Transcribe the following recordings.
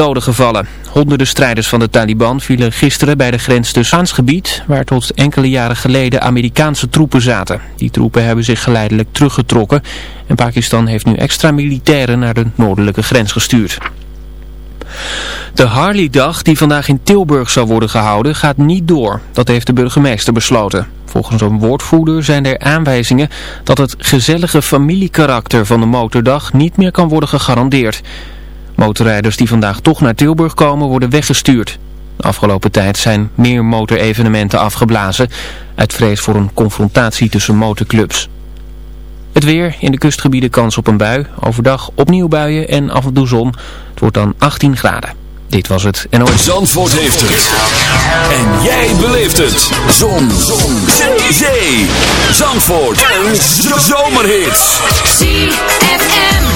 doden gevallen. Honderden strijders van de Taliban vielen gisteren bij de grens tussen gebied, waar tot enkele jaren geleden Amerikaanse troepen zaten. Die troepen hebben zich geleidelijk teruggetrokken en Pakistan heeft nu extra militairen naar de noordelijke grens gestuurd. De Harley-dag die vandaag in Tilburg zal worden gehouden gaat niet door. Dat heeft de burgemeester besloten. Volgens een woordvoerder zijn er aanwijzingen dat het gezellige familiekarakter van de motordag niet meer kan worden gegarandeerd. Motorrijders die vandaag toch naar Tilburg komen worden weggestuurd. De afgelopen tijd zijn meer motorevenementen afgeblazen uit vrees voor een confrontatie tussen motorclubs. Het weer, in de kustgebieden kans op een bui, overdag opnieuw buien en af en toe zon. Het wordt dan 18 graden. Dit was het en ooit. Zandvoort heeft het. En jij beleeft het. Zon. Zon. Zee. Zee. Zandvoort. Een zomerhit. ZFM.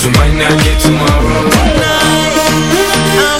Cause we might not get tomorrow. Night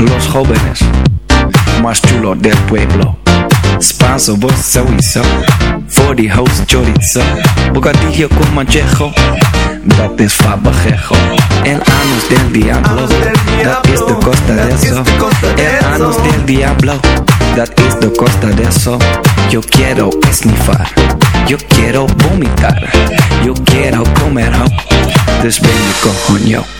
Los jóvenes más chulos del pueblo. Spanso, vos. Voor die host chorizo. Bocadillo con manchejo. Dat is fabajejo. El anus del diablo. Dat is de costa de eso. El anus del diablo. Dat is de costa de eso. Yo quiero esnifar. Yo quiero vomitar. Yo quiero comer ho. Dus ben je coño.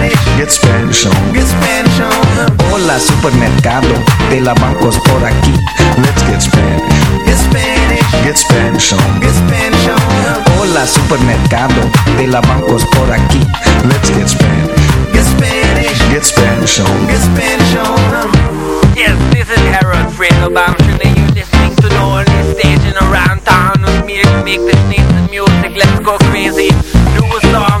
Get Spanish on. Get Spanish on. Hola supermercado, de la bancos por aquí. Let's get Spanish. Get Spanish. Get Spanish on. Get Spanish on. Hola supermercado, de la bancos por aquí. Let's get Spanish. Get Spanish. Get Spanish on. Get Spanish on. Yes, this is Harold Fredo Bamshin and you're listening to the only station around town with me to make this nice music. Let's go crazy. Do a song.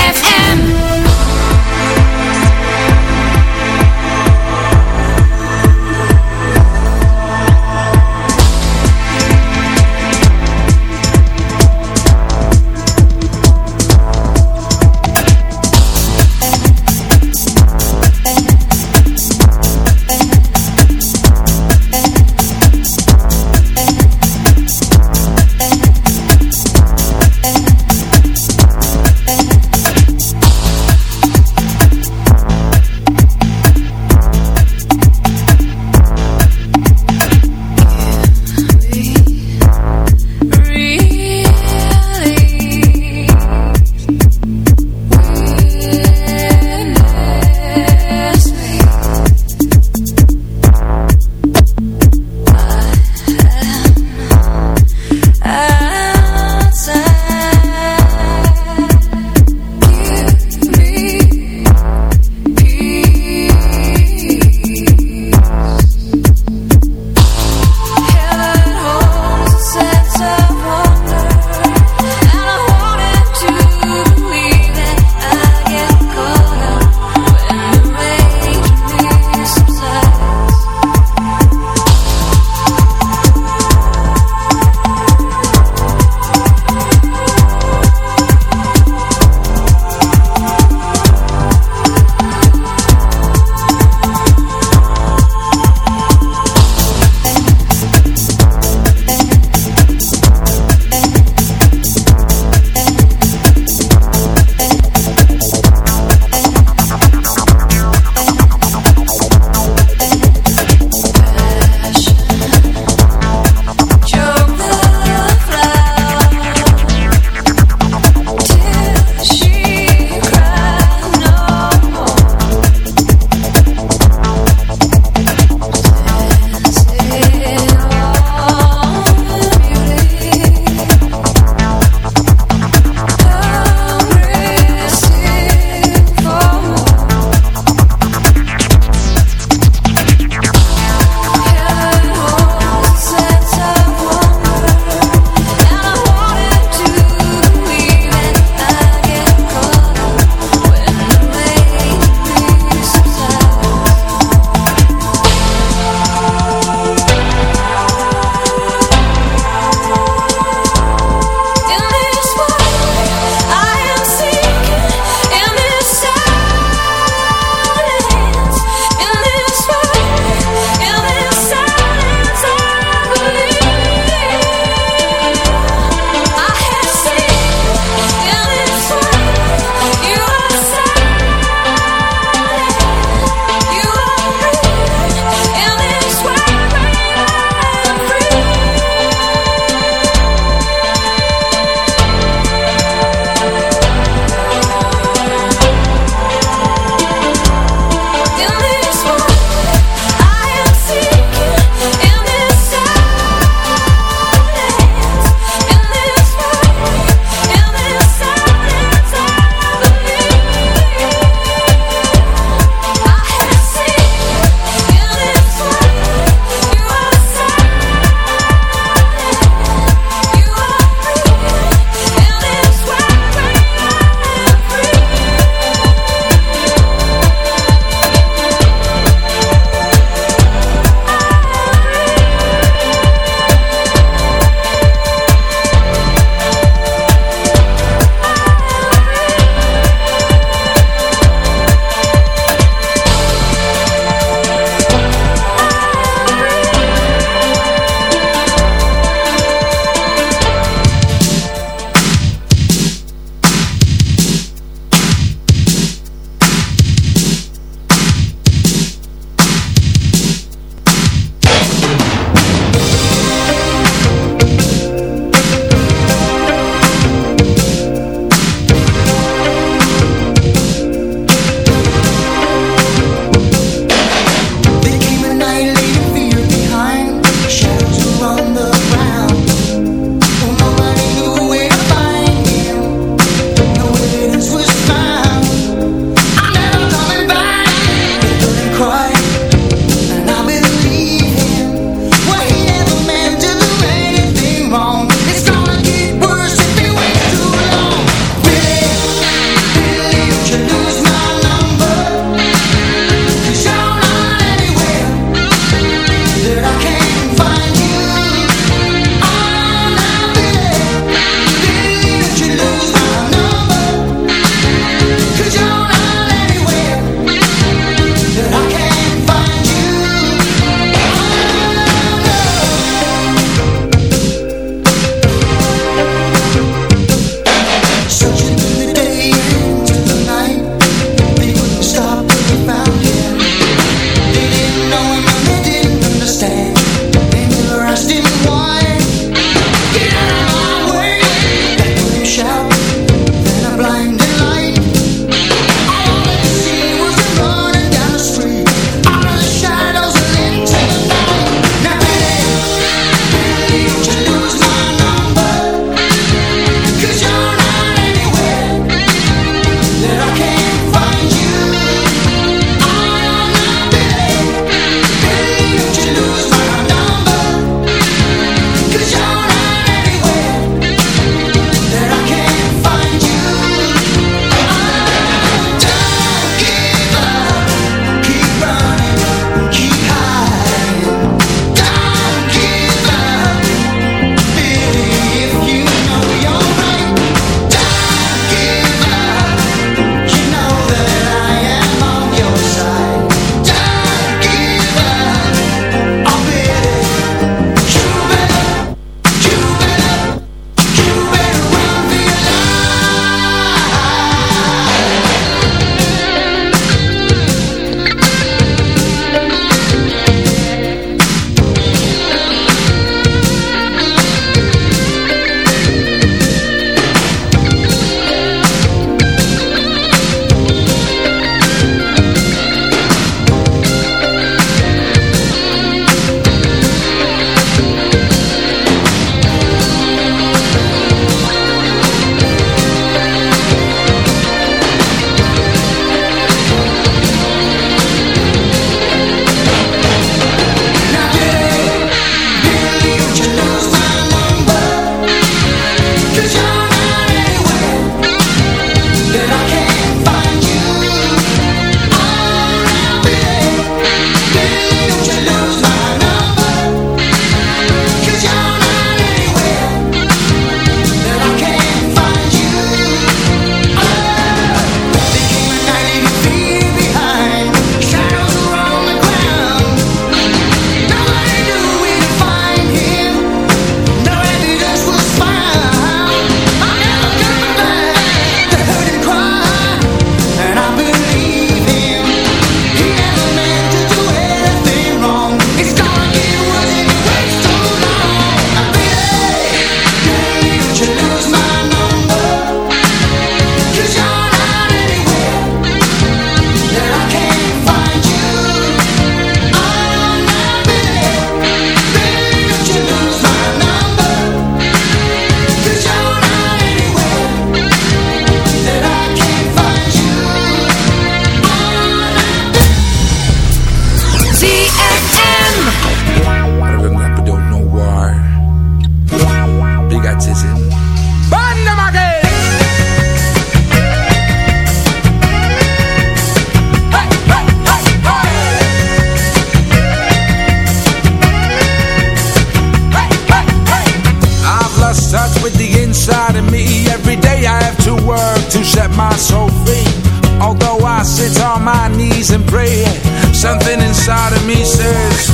Inside of me says,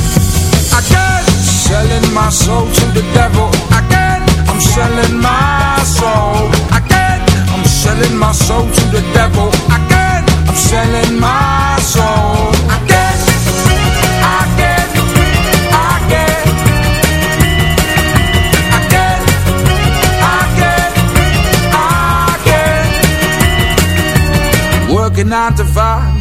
I can't selling my soul to the devil. I can't, I'm selling my soul. I can't, I'm selling my soul to the devil. I can't, I'm selling my soul. I can't, I can't, I can't. I can't. Working nine to five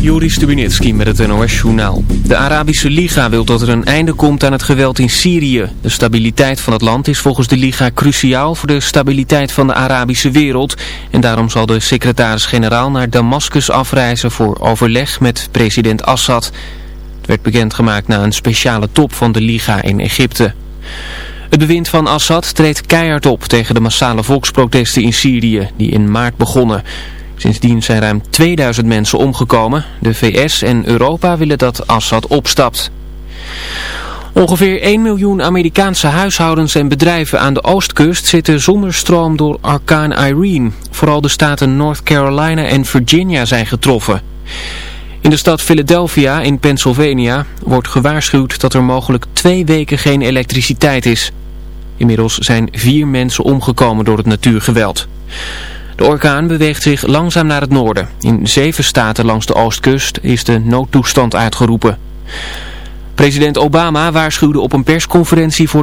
Juri Stubinitski met het NOS-journaal. De Arabische Liga wil dat er een einde komt aan het geweld in Syrië. De stabiliteit van het land is volgens de Liga cruciaal voor de stabiliteit van de Arabische wereld. En daarom zal de secretaris-generaal naar Damascus afreizen voor overleg met president Assad. Het werd bekendgemaakt na een speciale top van de Liga in Egypte. Het bewind van Assad treedt keihard op tegen de massale volksprotesten in Syrië die in maart begonnen... Sindsdien zijn ruim 2000 mensen omgekomen. De VS en Europa willen dat Assad opstapt. Ongeveer 1 miljoen Amerikaanse huishoudens en bedrijven aan de oostkust zitten zonder stroom door orkaan Irene. Vooral de staten North Carolina en Virginia zijn getroffen. In de stad Philadelphia in Pennsylvania wordt gewaarschuwd dat er mogelijk twee weken geen elektriciteit is. Inmiddels zijn vier mensen omgekomen door het natuurgeweld. De orkaan beweegt zich langzaam naar het noorden. In zeven staten langs de oostkust is de noodtoestand uitgeroepen. President Obama waarschuwde op een persconferentie voor de